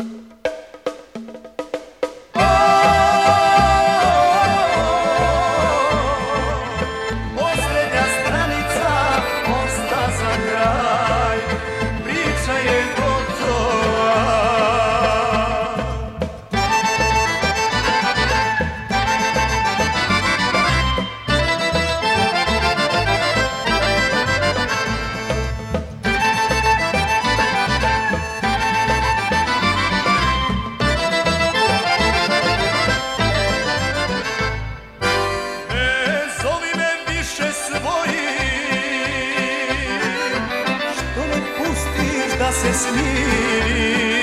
you spoji Što ne pustiš da se smiri